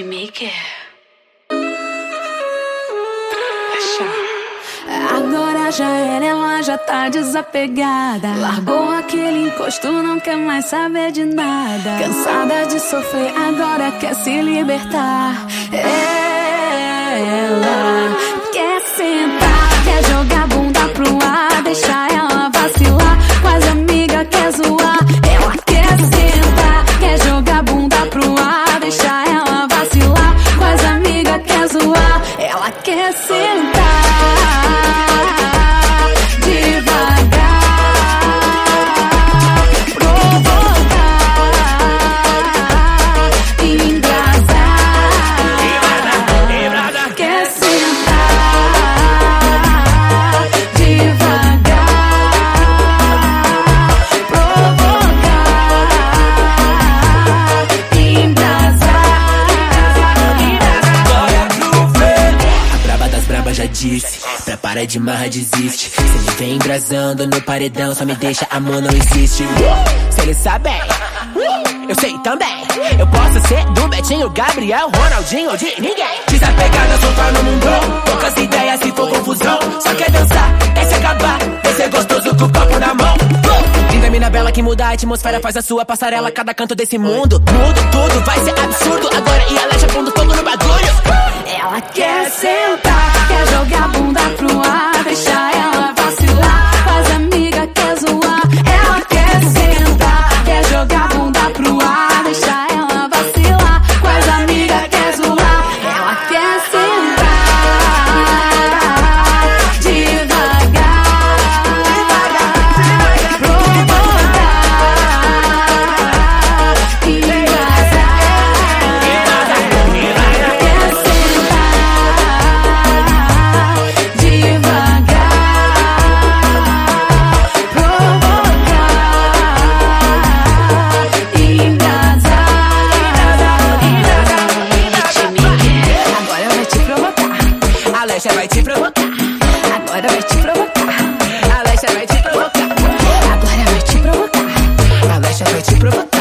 Hitmaker. Agora já era, ela já tá desapegada. Largou aquele encosto, não quer mais saber de nada. Cansada de sofrer, agora quer se libertar. Já disse. Parar de marra desiste. Se ele vem embrasando no paredão Só me deixa, amor, não existe. Se ele sabe? Eu sei também. Eu posso ser do Betinho, Gabriel, Ronaldinho, de ninguém. Desapegada, soltar no mundão. Poucas ideias se for confusão. Só quer dançar, é se acabar. Descer gostoso com o copo na mão. Linda mina bela que muda a atmosfera Faz a sua passarela, cada canto desse mundo. Mudo tudo, vai ser absurdo. Agora e ela já pondo fogo no bagulho. Ela quer sentar, te provocar.